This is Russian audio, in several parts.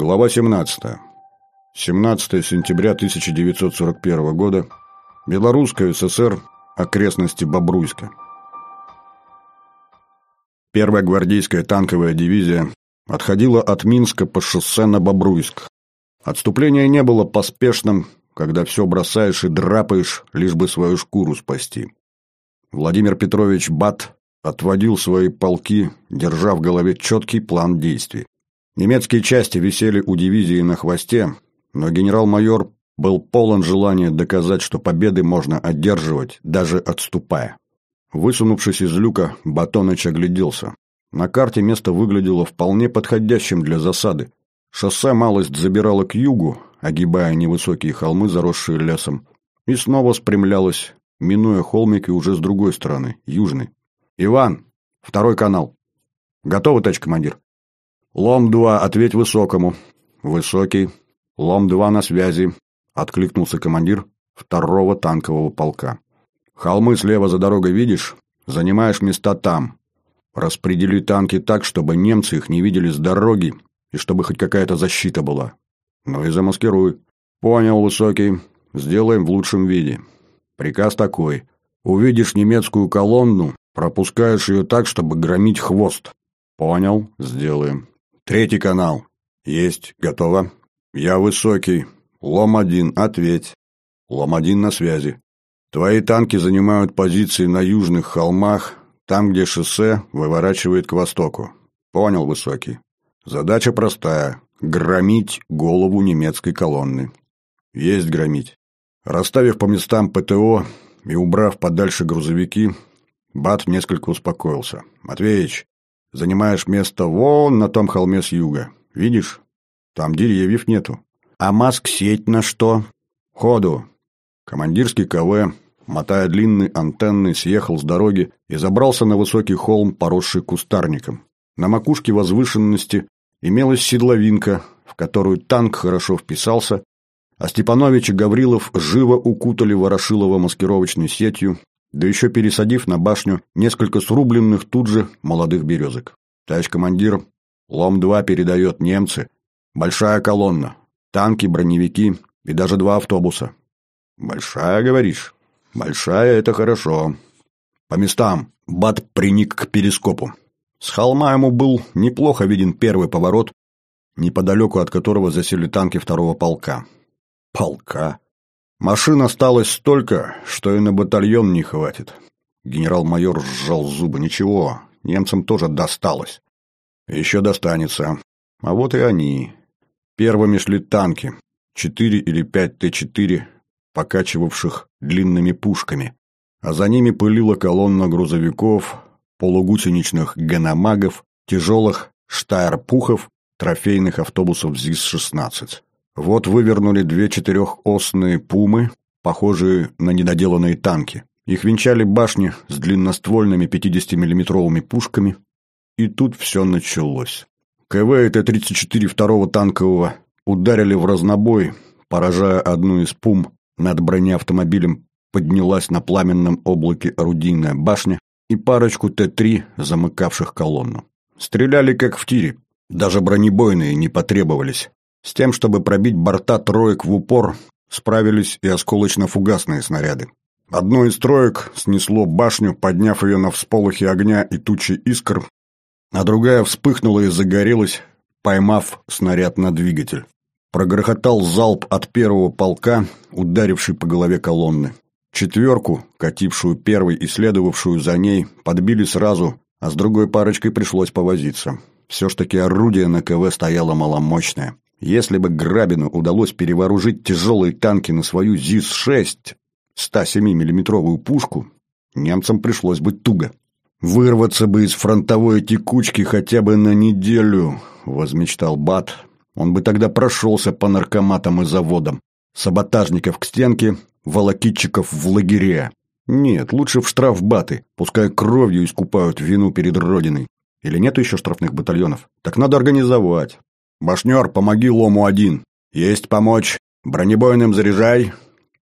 Глава 17. 17 сентября 1941 года. Белорусская ССР. Окрестности Бобруйска. Первая гвардейская танковая дивизия отходила от Минска по шоссе на Бобруйск. Отступление не было поспешным, когда все бросаешь и драпаешь, лишь бы свою шкуру спасти. Владимир Петрович Бат отводил свои полки, держа в голове четкий план действий. Немецкие части висели у дивизии на хвосте, но генерал-майор был полон желания доказать, что победы можно одерживать, даже отступая. Высунувшись из люка, Батоныч огляделся. На карте место выглядело вполне подходящим для засады. Шоссе малость забирало к югу, огибая невысокие холмы, заросшие лесом, и снова спрямлялось, минуя холмики уже с другой стороны, южной. «Иван, второй канал». «Готовы, товарищ командир?» «Лом-2, ответь высокому». «Высокий. Лом-2 на связи», — откликнулся командир второго танкового полка. «Холмы слева за дорогой видишь? Занимаешь места там. Распредели танки так, чтобы немцы их не видели с дороги и чтобы хоть какая-то защита была. Ну и замаскируй». «Понял, Высокий. Сделаем в лучшем виде. Приказ такой. Увидишь немецкую колонну, пропускаешь ее так, чтобы громить хвост. Понял, сделаем. Третий канал. Есть, готово. Я высокий. Лом-1, ответь. Лом-1 на связи. Твои танки занимают позиции на южных холмах, там, где шоссе выворачивает к востоку. Понял, высокий. Задача простая – громить голову немецкой колонны. Есть громить. Расставив по местам ПТО и убрав подальше грузовики, Бат несколько успокоился. «Матвеич, Занимаешь место вон на том холме с юга. Видишь? Там деревьев нету. А маск-сеть на что? Ходу. Командирский КВ, мотая длинный антенны, съехал с дороги и забрался на высокий холм, поросший кустарником. На макушке возвышенности имелась седловинка, в которую танк хорошо вписался, а Степанович и Гаврилов живо укутали Ворошилова маскировочной сетью, да еще пересадив на башню несколько срубленных тут же молодых березок. Товарищ командир, Лом-2 передает немцы. Большая колонна, танки, броневики и даже два автобуса. Большая, говоришь? Большая – это хорошо. По местам. Бат приник к перископу. С холма ему был неплохо виден первый поворот, неподалеку от которого засели танки второго полка. Полка? Машин осталось столько, что и на батальон не хватит. Генерал-майор сжал зубы. Ничего, немцам тоже досталось. Еще достанется. А вот и они. Первыми шли танки. Четыре или пять Т-4, покачивавших длинными пушками. А за ними пылила колонна грузовиков, полугусеничных ганамагов, тяжелых штайр-пухов, трофейных автобусов ЗИС-16. Вот вывернули две четырехосные пумы, похожие на недоделанные танки. Их венчали башни с длинноствольными 50-миллиметровыми пушками. И тут все началось. КВ и Т-34 второго танкового ударили в разнобой, поражая одну из пум. Над бронеавтомобилем поднялась на пламенном облаке орудийная башня и парочку Т-3, замыкавших колонну. Стреляли как в тире. Даже бронебойные не потребовались. С тем, чтобы пробить борта троек в упор, справились и осколочно-фугасные снаряды. Одно из троек снесло башню, подняв ее на всполохи огня и тучи искр, а другая вспыхнула и загорелась, поймав снаряд на двигатель. Прогрохотал залп от первого полка, ударивший по голове колонны. Четверку, катившую первой и следовавшую за ней, подбили сразу, а с другой парочкой пришлось повозиться. Все ж таки орудие на КВ стояло маломощное. Если бы Грабину удалось перевооружить тяжелые танки на свою ЗИС-6, 107 миллиметровую пушку, немцам пришлось бы туго. «Вырваться бы из фронтовой текучки хотя бы на неделю», — возмечтал Бат. «Он бы тогда прошелся по наркоматам и заводам. Саботажников к стенке, волокитчиков в лагере. Нет, лучше в штрафбаты, пускай кровью искупают вину перед Родиной. Или нет еще штрафных батальонов? Так надо организовать. «Башнер, помоги лому один». «Есть помочь. Бронебойным заряжай».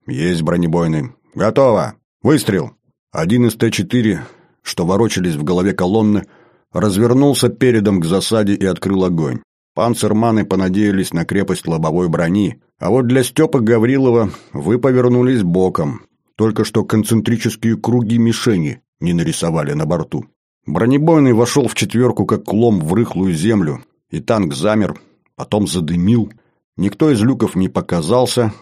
«Есть бронебойным. Готово. Выстрел». Один из Т-4, что ворочались в голове колонны, развернулся передом к засаде и открыл огонь. Панцерманы понадеялись на крепость лобовой брони, а вот для Степа Гаврилова вы повернулись боком. Только что концентрические круги мишени не нарисовали на борту. Бронебойный вошел в четверку, как клом в рыхлую землю, и танк замер, потом задымил. Никто из люков не показался,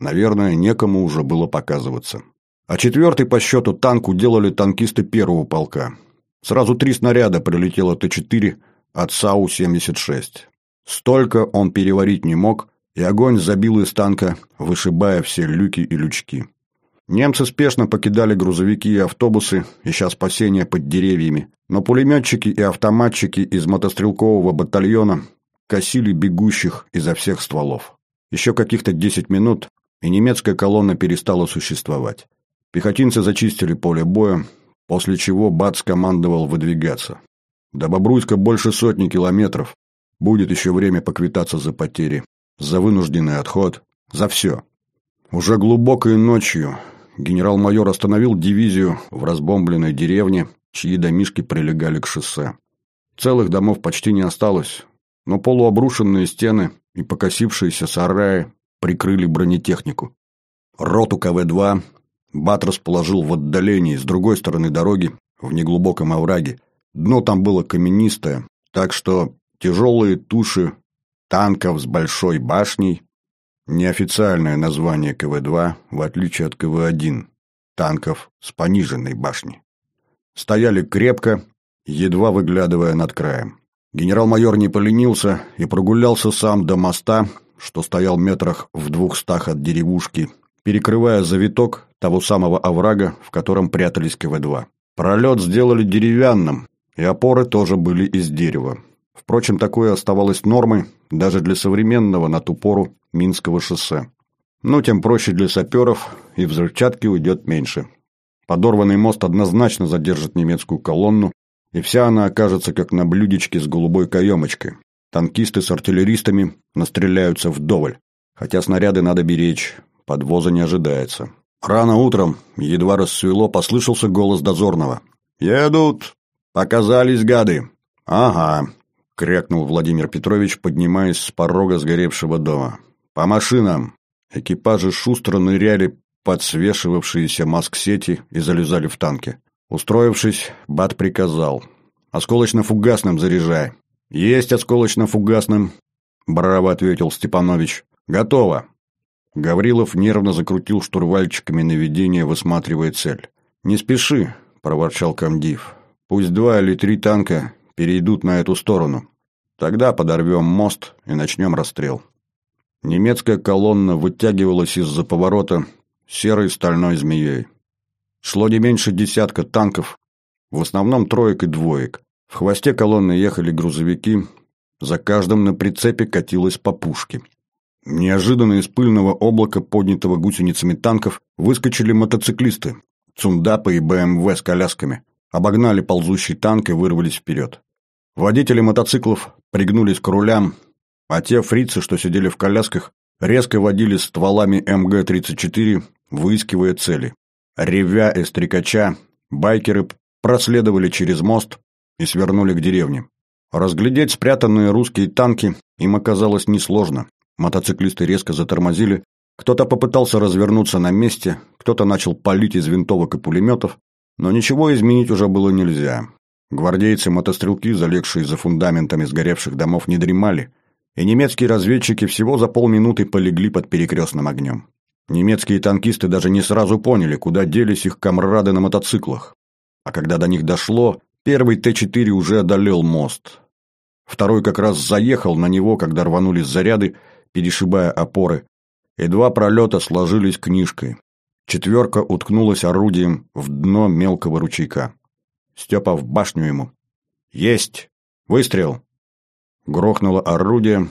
наверное, некому уже было показываться. А четвертый по счету танк уделали танкисты первого полка. Сразу три снаряда прилетело Т-4 от САУ-76. Столько он переварить не мог, и огонь забил из танка, вышибая все люки и лючки. Немцы спешно покидали грузовики и автобусы, ища спасения под деревьями, но пулеметчики и автоматчики из мотострелкового батальона косили бегущих изо всех стволов. Еще каких-то десять минут, и немецкая колонна перестала существовать. Пехотинцы зачистили поле боя, после чего Бац командовал выдвигаться. До Бобруйска больше сотни километров, Будет еще время поквитаться за потери, за вынужденный отход, за все. Уже глубокой ночью генерал-майор остановил дивизию в разбомбленной деревне, чьи домишки прилегали к шоссе. Целых домов почти не осталось, но полуобрушенные стены и покосившиеся сараи прикрыли бронетехнику. Роту КВ-2 Бат расположил в отдалении с другой стороны дороги, в неглубоком овраге. Дно там было каменистое, так что Тяжелые туши танков с большой башней – неофициальное название КВ-2, в отличие от КВ-1, танков с пониженной башней. Стояли крепко, едва выглядывая над краем. Генерал-майор не поленился и прогулялся сам до моста, что стоял метрах в двухстах от деревушки, перекрывая завиток того самого оврага, в котором прятались КВ-2. Пролет сделали деревянным, и опоры тоже были из дерева. Впрочем, такое оставалось нормой даже для современного на ту пору Минского шоссе. Но тем проще для саперов, и взрывчатки уйдет меньше. Подорванный мост однозначно задержит немецкую колонну, и вся она окажется как на блюдечке с голубой каемочкой. Танкисты с артиллеристами настреляются вдоволь. Хотя снаряды надо беречь, подвоза не ожидается. Рано утром, едва рассвело, послышался голос дозорного. «Едут! Показались гады!» «Ага, — крякнул Владимир Петрович, поднимаясь с порога сгоревшего дома. «По машинам!» Экипажи шустро ныряли под свешивавшиеся маск-сети и залезали в танки. Устроившись, Бат приказал. «Осколочно-фугасным заряжай». «Есть осколочно-фугасным», — браво ответил Степанович. «Готово». Гаврилов нервно закрутил штурвальчиками наведения, высматривая цель. «Не спеши», — проворчал комдив. «Пусть два или три танка перейдут на эту сторону. Тогда подорвем мост и начнем расстрел. Немецкая колонна вытягивалась из-за поворота серой стальной змеей. Шло не меньше десятка танков, в основном троек и двоек. В хвосте колонны ехали грузовики, за каждым на прицепе катилась по пушке. Неожиданно из пыльного облака, поднятого гусеницами танков, выскочили мотоциклисты, цундапы и БМВ с колясками обогнали ползущий танк и вырвались вперед. Водители мотоциклов пригнулись к рулям, а те фрицы, что сидели в колясках, резко водили стволами МГ-34, выискивая цели. Ревя и стрекача, байкеры проследовали через мост и свернули к деревне. Разглядеть спрятанные русские танки им оказалось несложно. Мотоциклисты резко затормозили, кто-то попытался развернуться на месте, кто-то начал палить из винтовок и пулеметов, но ничего изменить уже было нельзя. Гвардейцы-мотострелки, залегшие за фундаментами сгоревших домов, не дремали, и немецкие разведчики всего за полминуты полегли под перекрестным огнем. Немецкие танкисты даже не сразу поняли, куда делись их комрады на мотоциклах. А когда до них дошло, первый Т-4 уже одолел мост. Второй как раз заехал на него, когда рванулись заряды, перешибая опоры, и два пролета сложились книжкой. Четверка уткнулась орудием в дно мелкого ручейка. Степа в башню ему. «Есть! Выстрел!» Грохнуло орудие,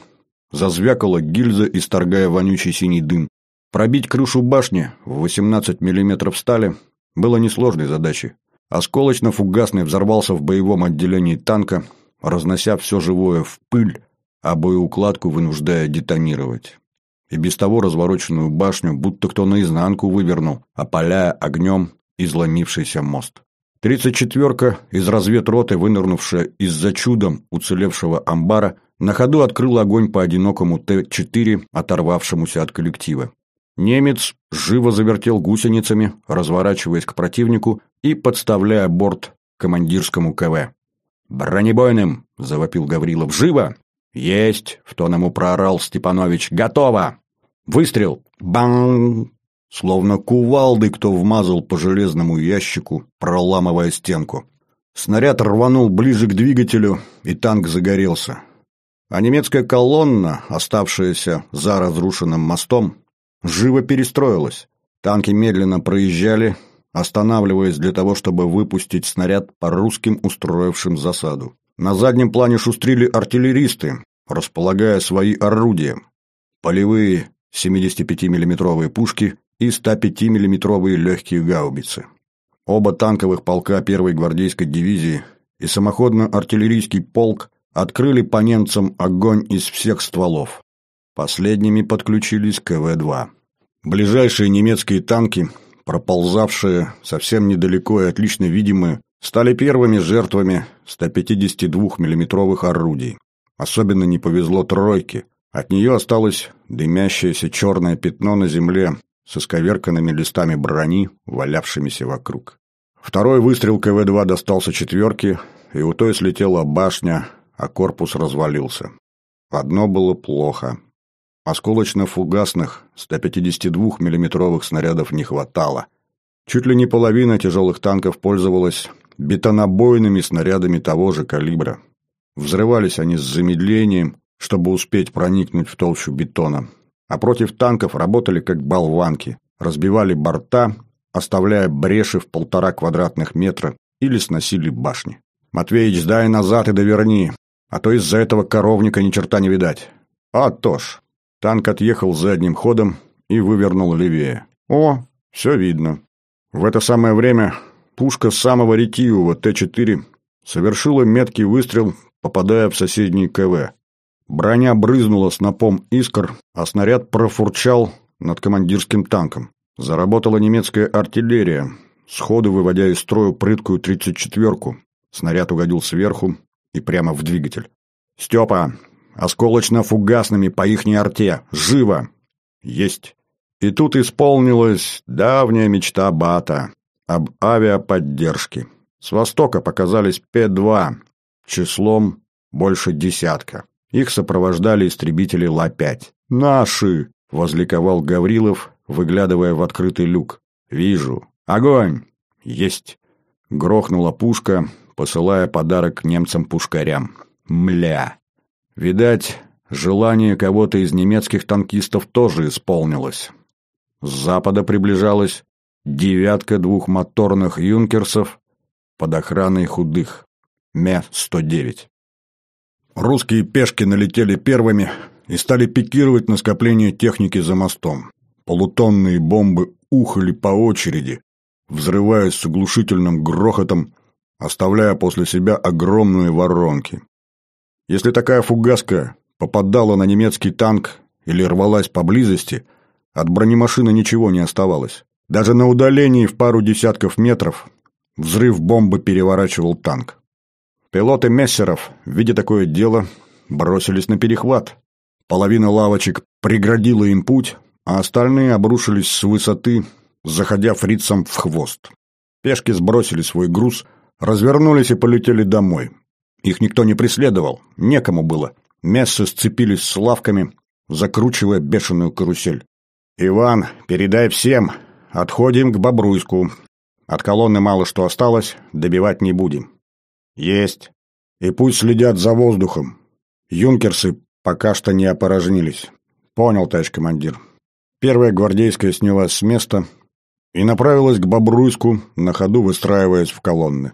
зазвякала гильза, исторгая вонючий синий дым. Пробить крышу башни в 18 мм стали было несложной задачей. Осколочно-фугасный взорвался в боевом отделении танка, разнося все живое в пыль, а боеукладку вынуждая детонировать и без того развороченную башню, будто кто наизнанку вывернул, опаляя огнем изломившийся мост. Тридцать четверка из разведроты, вынырнувшая из-за чудом уцелевшего амбара, на ходу открыл огонь по одинокому Т-4, оторвавшемуся от коллектива. Немец живо завертел гусеницами, разворачиваясь к противнику и подставляя борт командирскому КВ. «Бронебойным!» — завопил Гаврилов. «Живо!» «Есть!» — в тон ему проорал Степанович. «Готово!» «Выстрел!» «Бам!» Словно кувалды, кто вмазал по железному ящику, проламывая стенку. Снаряд рванул ближе к двигателю, и танк загорелся. А немецкая колонна, оставшаяся за разрушенным мостом, живо перестроилась. Танки медленно проезжали, останавливаясь для того, чтобы выпустить снаряд по русским, устроившим засаду. На заднем плане шустрили артиллеристы, располагая свои орудия. Полевые 75 миллиметровые пушки и 105 миллиметровые легкие гаубицы. Оба танковых полка первой гвардейской дивизии и самоходно-артиллерийский полк открыли по немцам огонь из всех стволов. Последними подключились КВ-2. Ближайшие немецкие танки, проползавшие совсем недалеко и отлично видимые, стали первыми жертвами 152 миллиметровых орудий. Особенно не повезло тройке. От нее осталось дымящееся черное пятно на земле со сковерканными листами брони, валявшимися вокруг. Второй выстрел КВ-2 достался четверке, и у той слетела башня, а корпус развалился. Одно было плохо. Осколочно-фугасных 152 миллиметровых снарядов не хватало. Чуть ли не половина тяжелых танков пользовалась бетонобойными снарядами того же калибра. Взрывались они с замедлением, чтобы успеть проникнуть в толщу бетона а против танков работали как болванки, разбивали борта, оставляя бреши в полтора квадратных метра или сносили башни. «Матвеич, дай назад и доверни, а то из-за этого коровника ни черта не видать». «А то ж». Танк отъехал задним ходом и вывернул левее. «О, все видно». В это самое время пушка самого ретивого Т-4 совершила меткий выстрел, попадая в соседний КВ. Броня брызнула снопом искр, а снаряд профурчал над командирским танком. Заработала немецкая артиллерия, сходу выводя из строя прыткую тридцать четверку. Снаряд угодил сверху и прямо в двигатель. «Степа! Осколочно-фугасными по ихней арте! Живо!» «Есть!» И тут исполнилась давняя мечта Бата об авиаподдержке. С востока показались П-2, числом больше десятка. Их сопровождали истребители Ла-5. «Наши!» — возликовал Гаврилов, выглядывая в открытый люк. «Вижу. Огонь!» «Есть!» Грохнула пушка, посылая подарок немцам-пушкарям. «Мля!» Видать, желание кого-то из немецких танкистов тоже исполнилось. С запада приближалась девятка двухмоторных юнкерсов под охраной худых. Ме-109. Русские пешки налетели первыми и стали пикировать на скопление техники за мостом. Полутонные бомбы ухали по очереди, взрываясь с оглушительным грохотом, оставляя после себя огромные воронки. Если такая фугаска попадала на немецкий танк или рвалась поблизости, от бронемашины ничего не оставалось. Даже на удалении в пару десятков метров взрыв бомбы переворачивал танк. Пилоты мессеров, видя такое дело, бросились на перехват. Половина лавочек преградила им путь, а остальные обрушились с высоты, заходя фрицам в хвост. Пешки сбросили свой груз, развернулись и полетели домой. Их никто не преследовал, некому было. Мессы сцепились с лавками, закручивая бешеную карусель. «Иван, передай всем, отходим к Бобруйску. От колонны мало что осталось, добивать не будем. «Есть. И пусть следят за воздухом. Юнкерсы пока что не опорожнились». «Понял, товарищ командир». Первая гвардейская снялась с места и направилась к Бобруйску, на ходу выстраиваясь в колонны.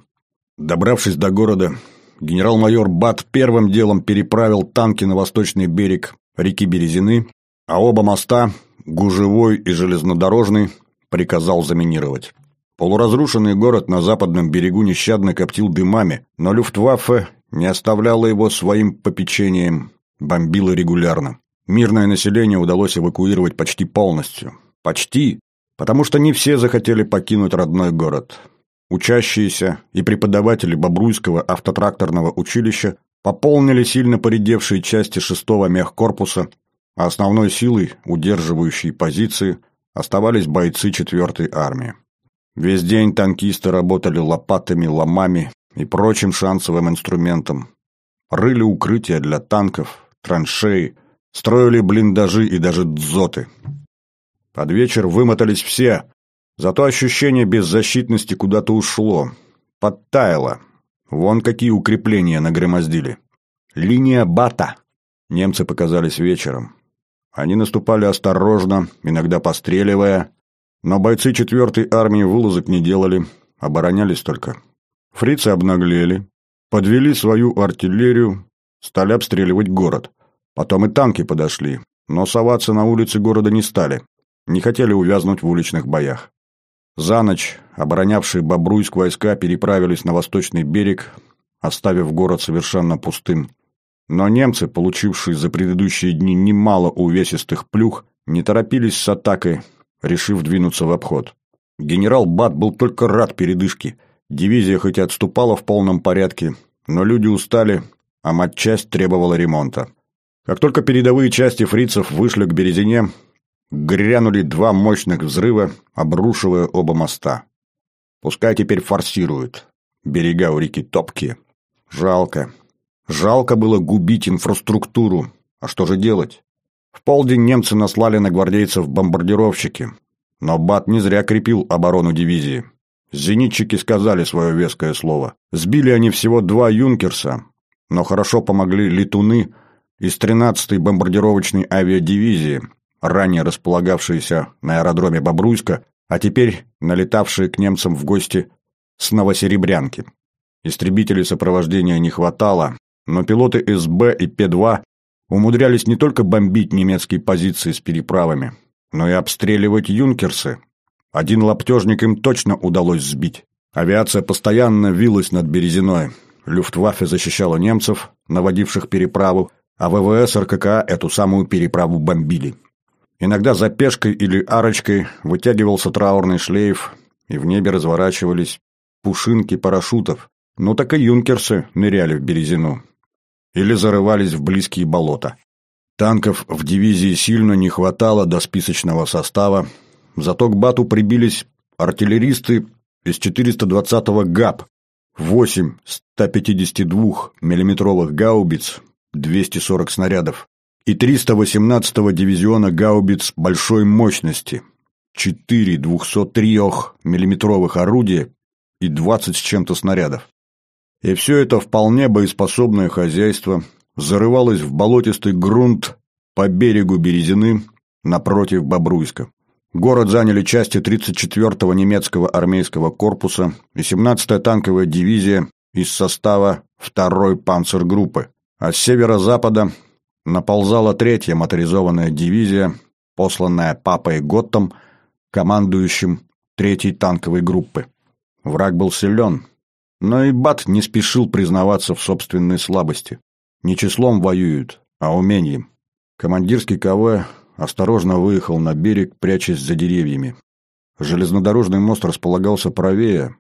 Добравшись до города, генерал-майор Бат первым делом переправил танки на восточный берег реки Березины, а оба моста, Гужевой и Железнодорожный, приказал заминировать. Полуразрушенный город на западном берегу нещадно коптил дымами, но Люфтваффе не оставляло его своим попечением, бомбило регулярно. Мирное население удалось эвакуировать почти полностью. Почти, потому что не все захотели покинуть родной город. учащиеся и преподаватели Бобруйского автотракторного училища пополнили сильно поредевшие части шестого мехкорпуса, а основной силой, удерживающей позиции, оставались бойцы четвертой армии. Весь день танкисты работали лопатами, ломами и прочим шансовым инструментом. Рыли укрытия для танков, траншеи, строили блиндажи и даже дзоты. Под вечер вымотались все, зато ощущение беззащитности куда-то ушло, подтаяло. Вон какие укрепления нагромоздили. Линия Бата. Немцы показались вечером. Они наступали осторожно, иногда постреливая, но бойцы четвертой армии вылазок не делали, оборонялись только. Фрицы обнаглели, подвели свою артиллерию, стали обстреливать город. Потом и танки подошли, но соваться на улице города не стали, не хотели увязнуть в уличных боях. За ночь оборонявшие Бобруйск войска переправились на восточный берег, оставив город совершенно пустым. Но немцы, получившие за предыдущие дни немало увесистых плюх, не торопились с атакой, решив двинуться в обход. Генерал Бат был только рад передышке. Дивизия хоть и отступала в полном порядке, но люди устали, а матчасть требовала ремонта. Как только передовые части фрицев вышли к Березине, грянули два мощных взрыва, обрушивая оба моста. Пускай теперь форсируют. Берега у реки топкие. Жалко. Жалко было губить инфраструктуру. А что же делать? В полдень немцы наслали на гвардейцев бомбардировщики. Но Бат не зря крепил оборону дивизии. Зенитчики сказали свое веское слово. Сбили они всего два «Юнкерса», но хорошо помогли летуны из 13-й бомбардировочной авиадивизии, ранее располагавшиеся на аэродроме Бобруйска, а теперь налетавшие к немцам в гости с Новосеребрянки. Истребителей сопровождения не хватало, но пилоты СБ и П-2 умудрялись не только бомбить немецкие позиции с переправами, но и обстреливать юнкерсы. Один лаптежник им точно удалось сбить. Авиация постоянно вилась над Березиной. Люфтваффе защищала немцев, наводивших переправу, а ВВС РККА эту самую переправу бомбили. Иногда за пешкой или арочкой вытягивался траурный шлейф, и в небе разворачивались пушинки парашютов. Ну так и юнкерсы ныряли в Березину или зарывались в близкие болота. Танков в дивизии сильно не хватало до списочного состава, зато к Бату прибились артиллеристы из 420-го ГАП, 8 152 миллиметровых гаубиц, 240 снарядов, и 318-го дивизиона гаубиц большой мощности, 4 203 миллиметровых орудия и 20 с чем-то снарядов. И все это вполне боеспособное хозяйство зарывалось в болотистый грунт по берегу Березины напротив Бобруйска. Город заняли части 34-го немецкого армейского корпуса и 17-я танковая дивизия из состава 2-й панцергруппы, а с северо-запада наползала третья моторизованная дивизия, посланная папой Готтом, командующим третьей танковой группы. Враг был силен, но и Бат не спешил признаваться в собственной слабости. Не числом воюют, а умением. Командирский КВ осторожно выехал на берег, прячась за деревьями. Железнодорожный мост располагался правее.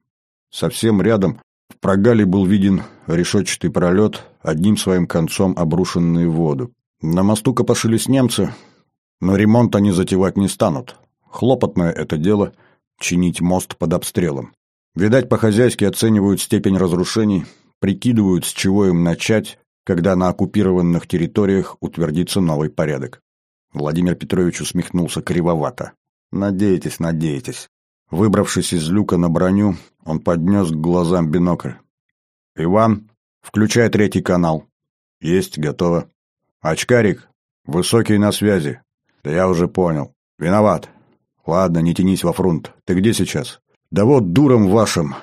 Совсем рядом в прогале был виден решетчатый пролет, одним своим концом обрушенный в воду. На мосту копошились немцы, но ремонт они затевать не станут. Хлопотное это дело — чинить мост под обстрелом. Видать, по-хозяйски оценивают степень разрушений, прикидывают, с чего им начать, когда на оккупированных территориях утвердится новый порядок. Владимир Петрович усмехнулся кривовато. «Надеетесь, надеетесь». Выбравшись из люка на броню, он поднес к глазам бинокль. «Иван, включай третий канал». «Есть, готово». «Очкарик, высокий на связи». «Да я уже понял. Виноват. Ладно, не тянись во фронт. Ты где сейчас?» Да вот дурам вашим,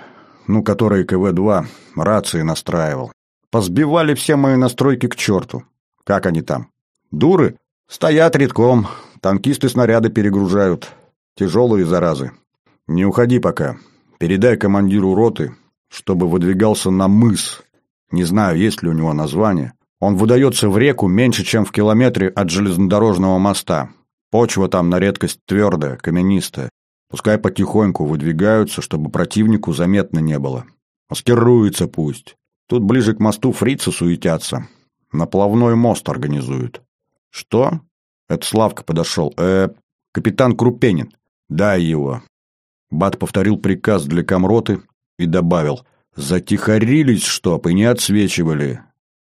ну, который КВ-2, рации настраивал. Позбивали все мои настройки к черту. Как они там? Дуры? Стоят редком, танкисты снаряды перегружают. Тяжелые заразы. Не уходи пока. Передай командиру роты, чтобы выдвигался на мыс. Не знаю, есть ли у него название. Он выдается в реку меньше, чем в километре от железнодорожного моста. Почва там на редкость твердая, каменистая. Пускай потихоньку выдвигаются, чтобы противнику заметно не было. Маскируется пусть. Тут ближе к мосту фрицы суетятся. Наплавной мост организуют. Что? Это Славка подошел. Э, капитан Крупенин. Дай его. Бат повторил приказ для комроты и добавил. Затихарились, чтоб, и не отсвечивали.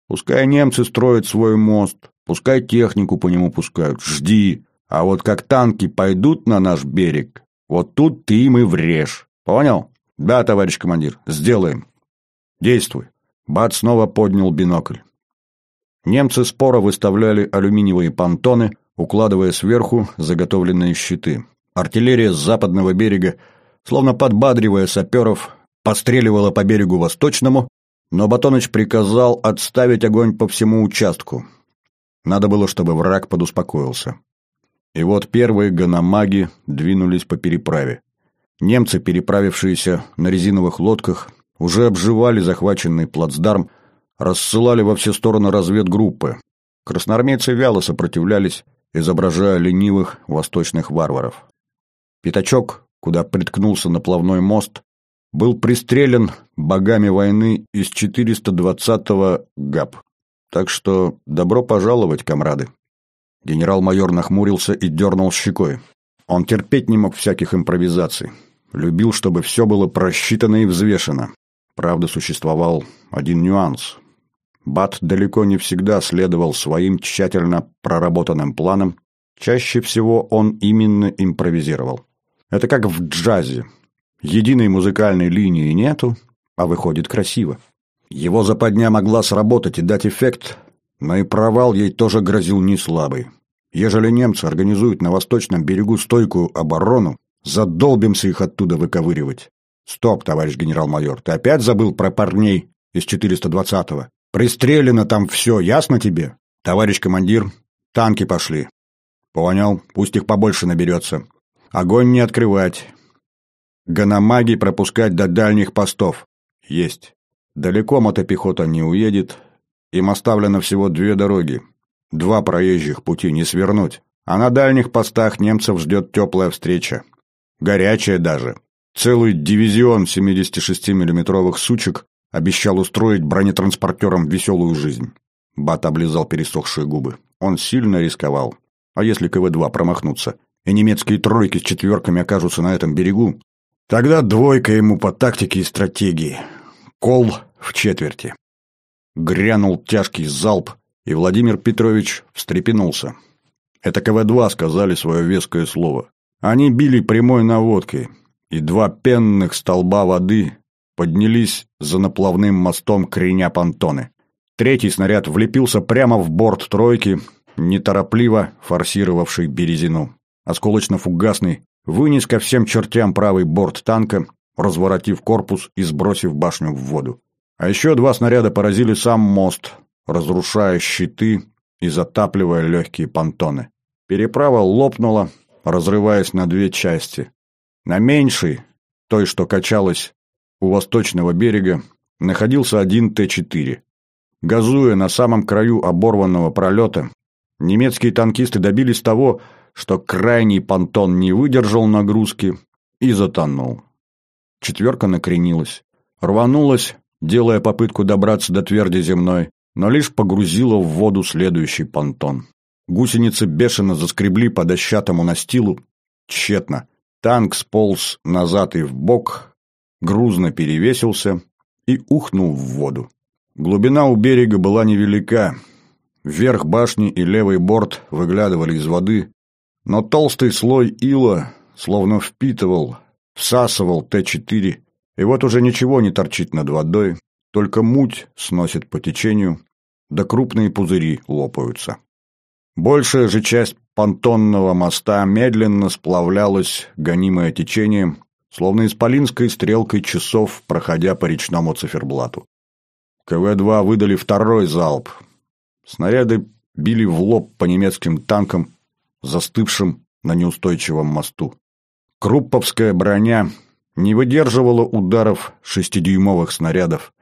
Пускай немцы строят свой мост, пускай технику по нему пускают. Жди. А вот как танки пойдут на наш берег, вот тут ты им и врежь. Понял? Да, товарищ командир, сделаем. Действуй. Бат снова поднял бинокль. Немцы споро выставляли алюминиевые понтоны, укладывая сверху заготовленные щиты. Артиллерия с западного берега, словно подбадривая саперов, постреливала по берегу восточному, но Батоныч приказал отставить огонь по всему участку. Надо было, чтобы враг подуспокоился. И вот первые ганамаги двинулись по переправе. Немцы, переправившиеся на резиновых лодках, уже обживали захваченный плацдарм, рассылали во все стороны разведгруппы. Красноармейцы вяло сопротивлялись, изображая ленивых восточных варваров. Пятачок, куда приткнулся наплавной мост, был пристрелен богами войны из 420-го ГАП. Так что добро пожаловать, комрады. Генерал-майор нахмурился и дернул щекой. Он терпеть не мог всяких импровизаций. Любил, чтобы все было просчитано и взвешено. Правда, существовал один нюанс. Бат далеко не всегда следовал своим тщательно проработанным планам. Чаще всего он именно импровизировал. Это как в джазе. Единой музыкальной линии нету, а выходит красиво. Его западня могла сработать и дать эффект, но и провал ей тоже грозил не слабый. Ежели немцы организуют на восточном берегу стойкую оборону, задолбимся их оттуда выковыривать. Стоп, товарищ генерал-майор, ты опять забыл про парней из 420-го? Пристрелено там все, ясно тебе? Товарищ командир, танки пошли. Понял, пусть их побольше наберется. Огонь не открывать. Ганамаги пропускать до дальних постов. Есть. Далеко мотопехота не уедет. Им оставлено всего две дороги. Два проезжих пути не свернуть. А на дальних постах немцев ждет теплая встреча. Горячая даже. Целый дивизион 76 миллиметровых сучек обещал устроить бронетранспортерам веселую жизнь. Бат облизал пересохшие губы. Он сильно рисковал. А если КВ-2 промахнутся, и немецкие тройки с четверками окажутся на этом берегу, тогда двойка ему по тактике и стратегии. Кол в четверти. Грянул тяжкий залп, и Владимир Петрович встрепенулся. Это КВ-2 сказали свое веское слово. Они били прямой наводкой, и два пенных столба воды поднялись за наплавным мостом креня понтоны. Третий снаряд влепился прямо в борт тройки, неторопливо форсировавший березину. Осколочно-фугасный вынес ко всем чертям правый борт танка, разворотив корпус и сбросив башню в воду. А еще два снаряда поразили сам мост, разрушая щиты и затапливая легкие понтоны. Переправа лопнула, разрываясь на две части. На меньшей, той, что качалась у восточного берега, находился один Т-4. Газуя на самом краю оборванного пролета, немецкие танкисты добились того, что крайний понтон не выдержал нагрузки и затонул. Четверка накренилась, рванулась, делая попытку добраться до тверди земной, но лишь погрузила в воду следующий понтон. Гусеницы бешено заскребли по дощатому настилу. Тщетно. Танк сполз назад и вбок, грузно перевесился и ухнул в воду. Глубина у берега была невелика. Вверх башни и левый борт выглядывали из воды, но толстый слой ила словно впитывал, всасывал Т-4, и вот уже ничего не торчит над водой, только муть сносит по течению, да крупные пузыри лопаются. Большая же часть понтонного моста медленно сплавлялась, гонимая течением, словно исполинской стрелкой часов, проходя по речному циферблату. КВ-2 выдали второй залп. Снаряды били в лоб по немецким танкам, застывшим на неустойчивом мосту. Крупповская броня не выдерживала ударов шестидюймовых снарядов.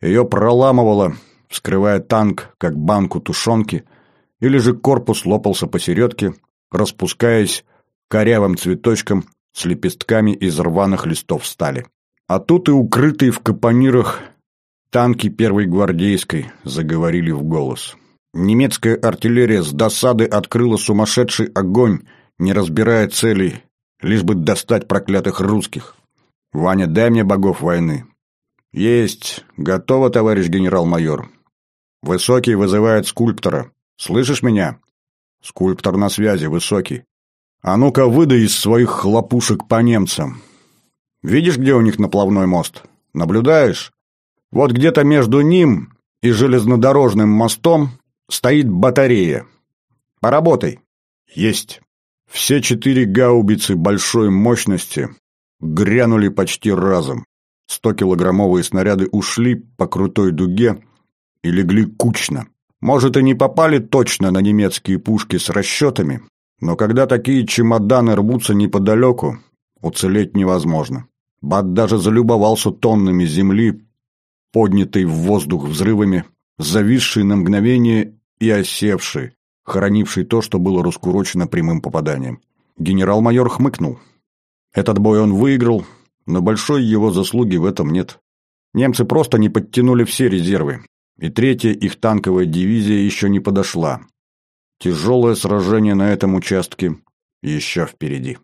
Ее проламывало вскрывая танк, как банку тушенки, или же корпус лопался посередке, распускаясь корявым цветочком с лепестками из рваных листов стали. А тут и укрытые в капонирах танки первой гвардейской заговорили в голос. Немецкая артиллерия с досады открыла сумасшедший огонь, не разбирая целей, лишь бы достать проклятых русских. «Ваня, дай мне богов войны». «Есть. Готово, товарищ генерал-майор». «Высокий вызывает скульптора. Слышишь меня?» «Скульптор на связи, Высокий. А ну-ка, выдай из своих хлопушек по немцам. Видишь, где у них наплавной мост? Наблюдаешь? Вот где-то между ним и железнодорожным мостом стоит батарея. Поработай. Есть. Все четыре гаубицы большой мощности грянули почти разом. Сто-килограммовые снаряды ушли по крутой дуге и легли кучно. Может, и не попали точно на немецкие пушки с расчетами, но когда такие чемоданы рвутся неподалеку, уцелеть невозможно. Бат даже залюбовался тоннами земли, поднятой в воздух взрывами, зависшей на мгновение и осевшей, хоронившей то, что было раскурочено прямым попаданием. Генерал-майор хмыкнул. Этот бой он выиграл, но большой его заслуги в этом нет. Немцы просто не подтянули все резервы, и третья их танковая дивизия еще не подошла. Тяжелое сражение на этом участке еще впереди.